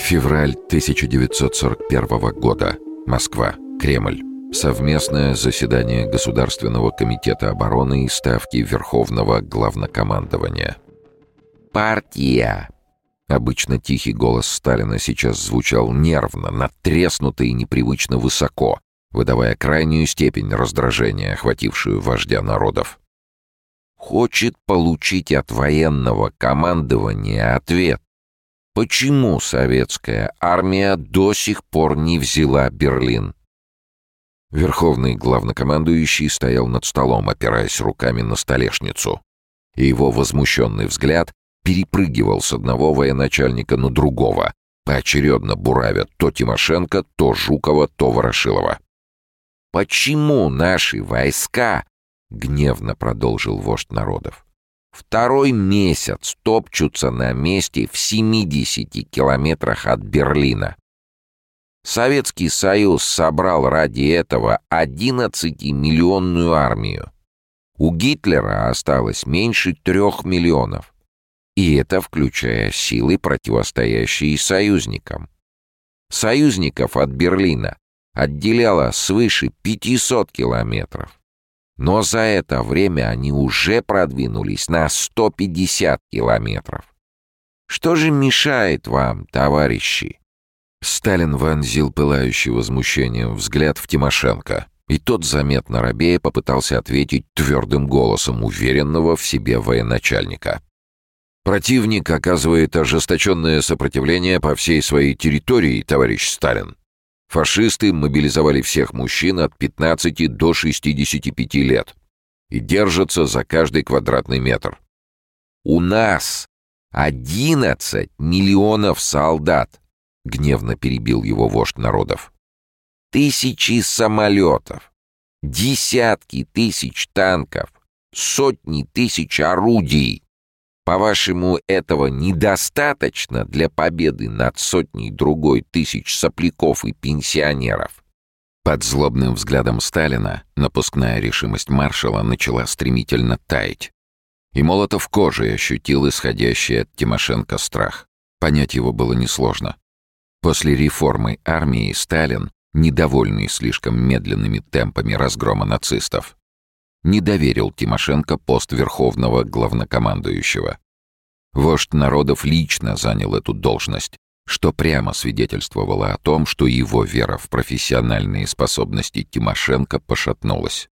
Февраль 1941 года. Москва. Кремль. Совместное заседание Государственного комитета обороны и Ставки Верховного Главнокомандования. «Партия!» Обычно тихий голос Сталина сейчас звучал нервно, натреснуто и непривычно высоко, выдавая крайнюю степень раздражения, охватившую вождя народов. «Хочет получить от военного командования ответ. Почему советская армия до сих пор не взяла Берлин?» Верховный главнокомандующий стоял над столом, опираясь руками на столешницу. И его возмущенный взгляд перепрыгивал с одного военачальника на другого, поочередно буравя то Тимошенко, то Жукова, то Ворошилова. «Почему наши войска?» — гневно продолжил вождь народов. «Второй месяц топчутся на месте в 70 километрах от Берлина. Советский Союз собрал ради этого 11-миллионную армию. У Гитлера осталось меньше трех миллионов. И это включая силы, противостоящие союзникам. Союзников от Берлина отделяло свыше 500 километров. Но за это время они уже продвинулись на 150 километров. Что же мешает вам, товарищи? Сталин вонзил пылающий возмущением взгляд в Тимошенко, и тот, заметно робея, попытался ответить твердым голосом уверенного в себе военачальника. «Противник оказывает ожесточенное сопротивление по всей своей территории, товарищ Сталин. Фашисты мобилизовали всех мужчин от 15 до 65 лет и держатся за каждый квадратный метр. У нас 11 миллионов солдат, — гневно перебил его вождь народов. «Тысячи самолетов, десятки тысяч танков, сотни тысяч орудий. По-вашему, этого недостаточно для победы над сотней другой тысяч сопляков и пенсионеров?» Под злобным взглядом Сталина напускная решимость маршала начала стремительно таять. И Молотов кожей ощутил исходящий от Тимошенко страх. Понять его было несложно. После реформы армии Сталин, недовольный слишком медленными темпами разгрома нацистов, не доверил Тимошенко пост верховного главнокомандующего. Вождь народов лично занял эту должность, что прямо свидетельствовало о том, что его вера в профессиональные способности Тимошенко пошатнулась.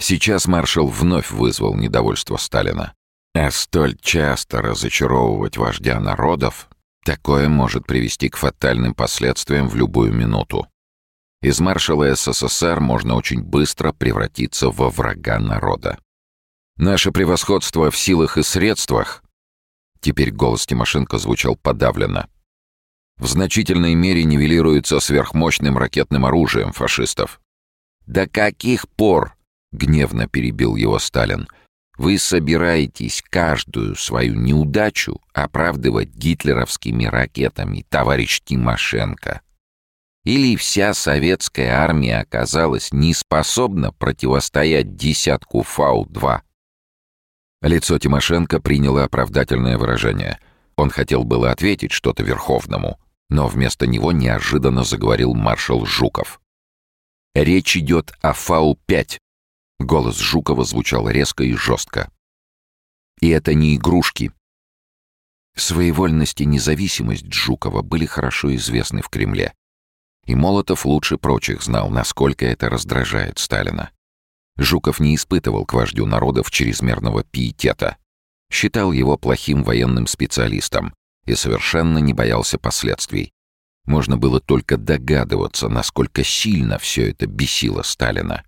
Сейчас маршал вновь вызвал недовольство Сталина. А столь часто разочаровывать вождя народов Такое может привести к фатальным последствиям в любую минуту. Из маршала СССР можно очень быстро превратиться во врага народа. Наше превосходство в силах и средствах... Теперь голос Тимошенко звучал подавленно. В значительной мере нивелируется сверхмощным ракетным оружием фашистов. «До каких пор?» — гневно перебил его Сталин. Вы собираетесь каждую свою неудачу оправдывать гитлеровскими ракетами, товарищ Тимошенко? Или вся советская армия оказалась неспособна противостоять десятку Фау-2? Лицо Тимошенко приняло оправдательное выражение. Он хотел было ответить что-то Верховному, но вместо него неожиданно заговорил маршал Жуков. Речь идет о Фау-5, Голос Жукова звучал резко и жестко. И это не игрушки. Своевольность и независимость Жукова были хорошо известны в Кремле. И Молотов лучше прочих знал, насколько это раздражает Сталина. Жуков не испытывал к вождю народов чрезмерного пиетета. Считал его плохим военным специалистом и совершенно не боялся последствий. Можно было только догадываться, насколько сильно все это бесило Сталина.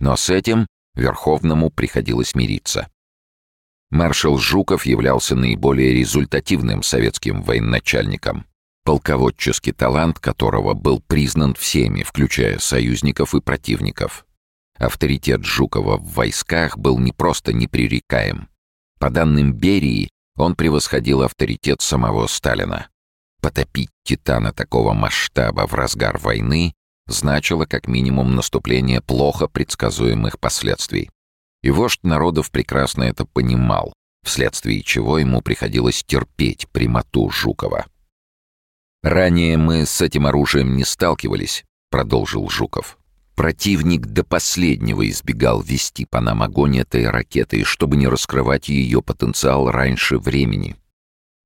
Но с этим Верховному приходилось мириться. Маршал Жуков являлся наиболее результативным советским военачальником, полководческий талант которого был признан всеми, включая союзников и противников. Авторитет Жукова в войсках был не просто непререкаем. По данным Берии, он превосходил авторитет самого Сталина. Потопить Титана такого масштаба в разгар войны значило как минимум наступление плохо предсказуемых последствий. И вождь народов прекрасно это понимал, вследствие чего ему приходилось терпеть прямоту Жукова. «Ранее мы с этим оружием не сталкивались», — продолжил Жуков. Противник до последнего избегал вести по нам огонь этой ракеты, чтобы не раскрывать ее потенциал раньше времени.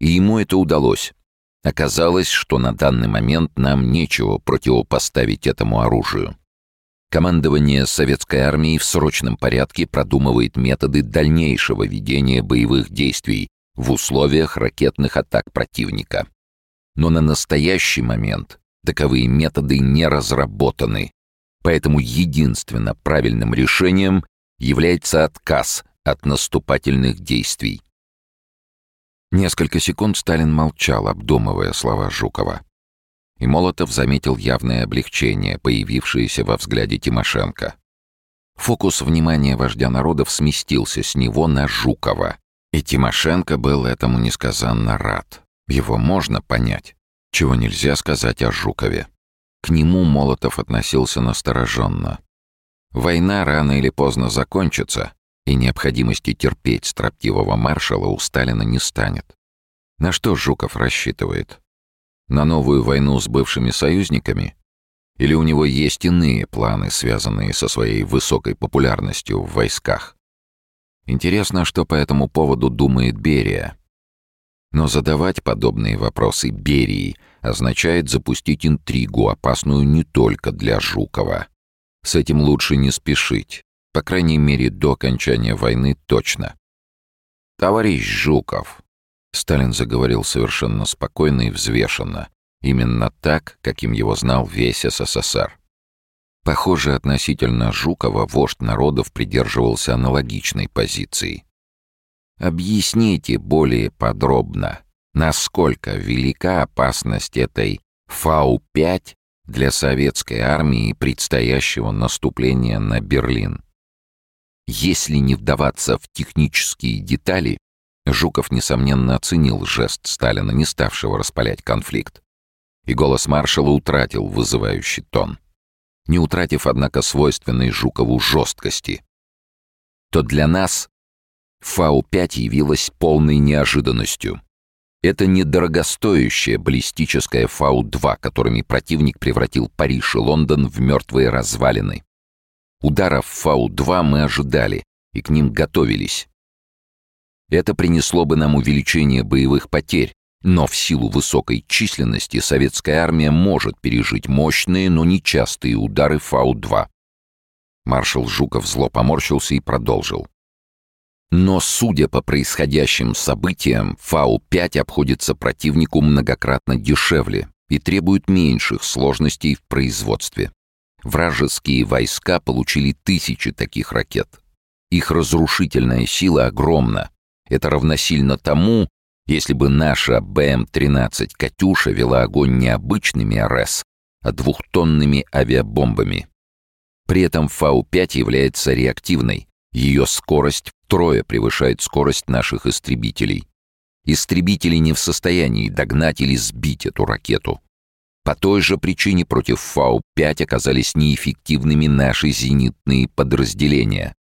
И ему это удалось. Оказалось, что на данный момент нам нечего противопоставить этому оружию. Командование советской армии в срочном порядке продумывает методы дальнейшего ведения боевых действий в условиях ракетных атак противника. Но на настоящий момент таковые методы не разработаны, поэтому единственно правильным решением является отказ от наступательных действий. Несколько секунд Сталин молчал, обдумывая слова Жукова. И Молотов заметил явное облегчение, появившееся во взгляде Тимошенко. Фокус внимания вождя народов сместился с него на Жукова, и Тимошенко был этому несказанно рад. Его можно понять, чего нельзя сказать о Жукове. К нему Молотов относился настороженно. Война рано или поздно закончится, и необходимости терпеть строптивого маршала у Сталина не станет. На что Жуков рассчитывает? На новую войну с бывшими союзниками? Или у него есть иные планы, связанные со своей высокой популярностью в войсках? Интересно, что по этому поводу думает Берия. Но задавать подобные вопросы Берии означает запустить интригу, опасную не только для Жукова. С этим лучше не спешить. По крайней мере, до окончания войны точно. «Товарищ Жуков», — Сталин заговорил совершенно спокойно и взвешенно, именно так, каким его знал весь СССР. Похоже, относительно Жукова вождь народов придерживался аналогичной позиции. Объясните более подробно, насколько велика опасность этой Фау-5 для советской армии предстоящего наступления на Берлин. Если не вдаваться в технические детали, Жуков, несомненно, оценил жест Сталина, не ставшего распалять конфликт. И голос маршала утратил вызывающий тон. Не утратив, однако, свойственной Жукову жесткости. То для нас Фау-5 явилась полной неожиданностью. Это не дорогостоящая баллистическая Фау-2, которыми противник превратил Париж и Лондон в мертвые развалины. Ударов Фау-2 мы ожидали и к ним готовились. Это принесло бы нам увеличение боевых потерь, но в силу высокой численности советская армия может пережить мощные, но нечастые удары Фау-2. Маршал Жуков зло поморщился и продолжил. Но, судя по происходящим событиям, Фау-5 обходится противнику многократно дешевле и требует меньших сложностей в производстве. Вражеские войска получили тысячи таких ракет. Их разрушительная сила огромна. Это равносильно тому, если бы наша БМ-13 «Катюша» вела огонь не обычными РС, а двухтонными авиабомбами. При этом Фау-5 является реактивной. Ее скорость втрое превышает скорость наших истребителей. Истребители не в состоянии догнать или сбить эту ракету. По той же причине против Фау-5 оказались неэффективными наши зенитные подразделения.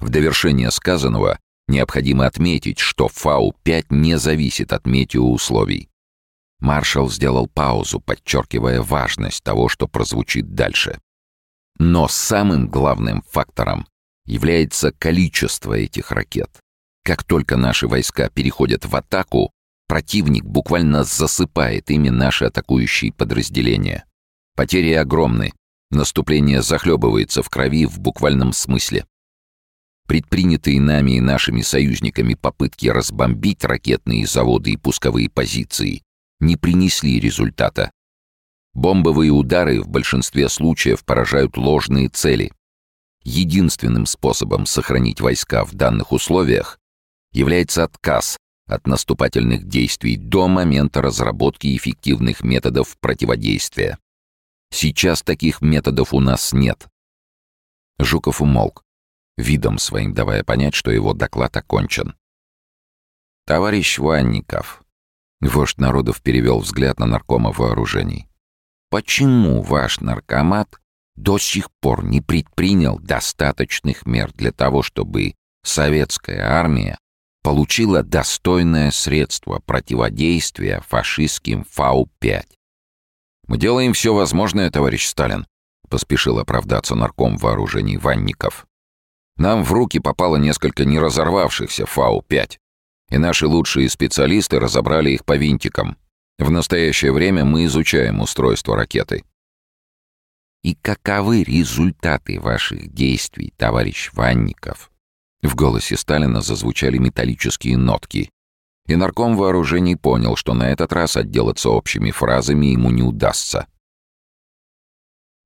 В довершение сказанного необходимо отметить, что Фау-5 не зависит от метеоусловий. Маршал сделал паузу, подчеркивая важность того, что прозвучит дальше. Но самым главным фактором является количество этих ракет. Как только наши войска переходят в атаку, Противник буквально засыпает ими наши атакующие подразделения. Потери огромны. Наступление захлебывается в крови в буквальном смысле. Предпринятые нами и нашими союзниками попытки разбомбить ракетные заводы и пусковые позиции не принесли результата. Бомбовые удары в большинстве случаев поражают ложные цели. Единственным способом сохранить войска в данных условиях является отказ от наступательных действий до момента разработки эффективных методов противодействия. Сейчас таких методов у нас нет. Жуков умолк, видом своим давая понять, что его доклад окончен. «Товарищ Ванников», — вождь народов перевел взгляд на наркома вооружений, «почему ваш наркомат до сих пор не предпринял достаточных мер для того, чтобы советская армия получила достойное средство противодействия фашистским Фау-5. Мы делаем все возможное, товарищ Сталин», — поспешил оправдаться нарком вооружений Ванников. «Нам в руки попало несколько неразорвавшихся Фау-5, и наши лучшие специалисты разобрали их по винтикам. В настоящее время мы изучаем устройство ракеты». «И каковы результаты ваших действий, товарищ Ванников?» В голосе Сталина зазвучали металлические нотки. И нарком вооружений понял, что на этот раз отделаться общими фразами ему не удастся.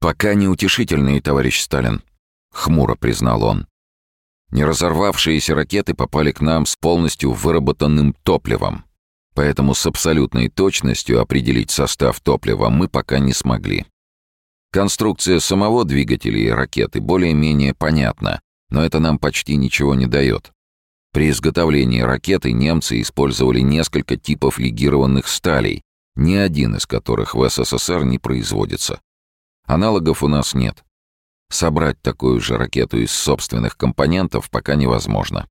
«Пока неутешительные, товарищ Сталин», — хмуро признал он. «Неразорвавшиеся ракеты попали к нам с полностью выработанным топливом, поэтому с абсолютной точностью определить состав топлива мы пока не смогли. Конструкция самого двигателя и ракеты более-менее понятна, но это нам почти ничего не дает. При изготовлении ракеты немцы использовали несколько типов легированных сталей, ни один из которых в СССР не производится. Аналогов у нас нет. Собрать такую же ракету из собственных компонентов пока невозможно.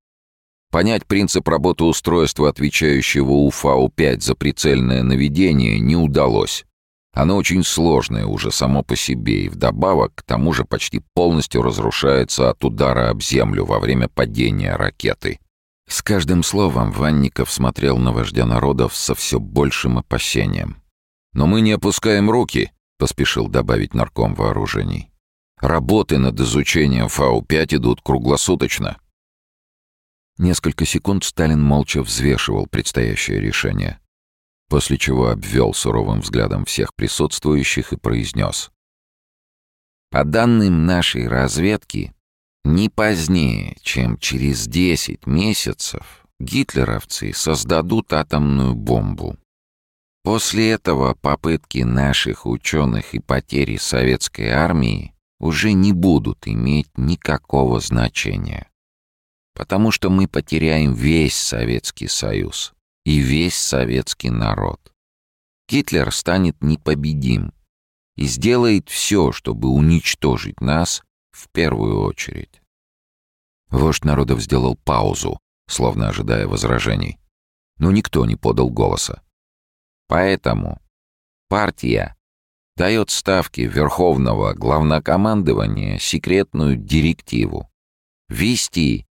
Понять принцип работы устройства, отвечающего у Фау-5 за прицельное наведение, не удалось. Оно очень сложное уже само по себе и вдобавок к тому же почти полностью разрушается от удара об землю во время падения ракеты. С каждым словом Ванников смотрел на вождя народов со все большим опасением. «Но мы не опускаем руки», — поспешил добавить нарком вооружений. «Работы над изучением Фау-5 идут круглосуточно». Несколько секунд Сталин молча взвешивал предстоящее решение после чего обвел суровым взглядом всех присутствующих и произнес. «По данным нашей разведки, не позднее, чем через 10 месяцев гитлеровцы создадут атомную бомбу. После этого попытки наших ученых и потери советской армии уже не будут иметь никакого значения. Потому что мы потеряем весь Советский Союз и весь советский народ. Гитлер станет непобедим и сделает все, чтобы уничтожить нас в первую очередь. Вождь народов сделал паузу, словно ожидая возражений. Но никто не подал голоса. Поэтому партия дает ставке Верховного Главнокомандования секретную директиву ввести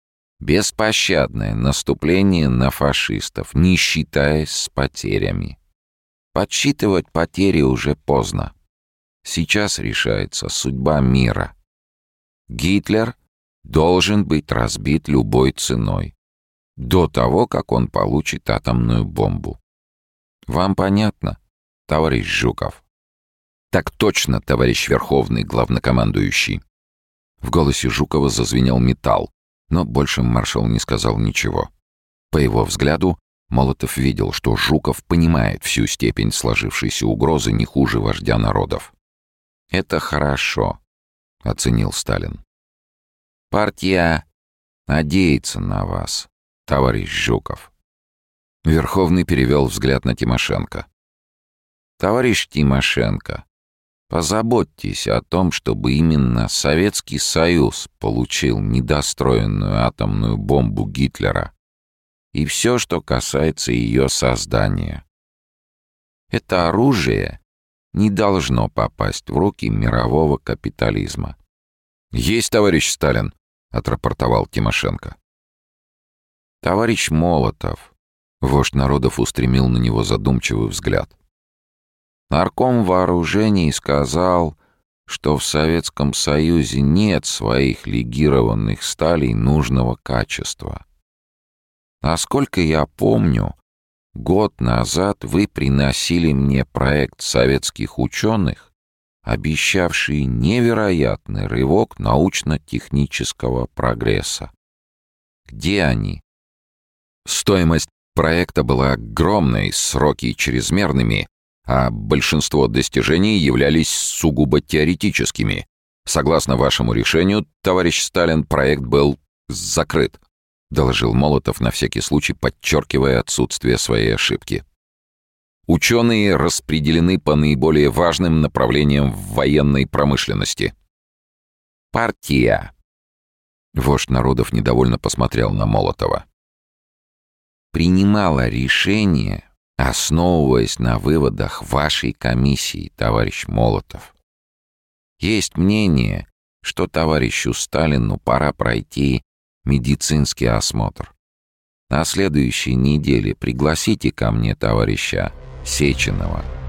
Беспощадное наступление на фашистов, не считаясь с потерями. Подсчитывать потери уже поздно. Сейчас решается судьба мира. Гитлер должен быть разбит любой ценой. До того, как он получит атомную бомбу. Вам понятно, товарищ Жуков? Так точно, товарищ Верховный Главнокомандующий. В голосе Жукова зазвенел металл, но больше маршал не сказал ничего. По его взгляду, Молотов видел, что Жуков понимает всю степень сложившейся угрозы не хуже вождя народов. «Это хорошо», — оценил Сталин. «Партия надеется на вас, товарищ Жуков». Верховный перевел взгляд на Тимошенко. «Товарищ Тимошенко, Позаботьтесь о том, чтобы именно Советский Союз получил недостроенную атомную бомбу Гитлера и все, что касается ее создания. Это оружие не должно попасть в руки мирового капитализма. «Есть, товарищ Сталин», — отрапортовал Тимошенко. «Товарищ Молотов», — вождь народов устремил на него задумчивый взгляд. Нарком вооружений сказал, что в Советском Союзе нет своих легированных сталей нужного качества. Насколько я помню, год назад вы приносили мне проект советских ученых, обещавший невероятный рывок научно-технического прогресса. Где они? Стоимость проекта была огромной, сроки чрезмерными, а большинство достижений являлись сугубо теоретическими. Согласно вашему решению, товарищ Сталин, проект был закрыт, доложил Молотов на всякий случай, подчеркивая отсутствие своей ошибки. Ученые распределены по наиболее важным направлениям в военной промышленности. Партия. Вождь народов недовольно посмотрел на Молотова. Принимала решение основываясь на выводах вашей комиссии, товарищ Молотов. Есть мнение, что товарищу Сталину пора пройти медицинский осмотр. На следующей неделе пригласите ко мне товарища Сеченова.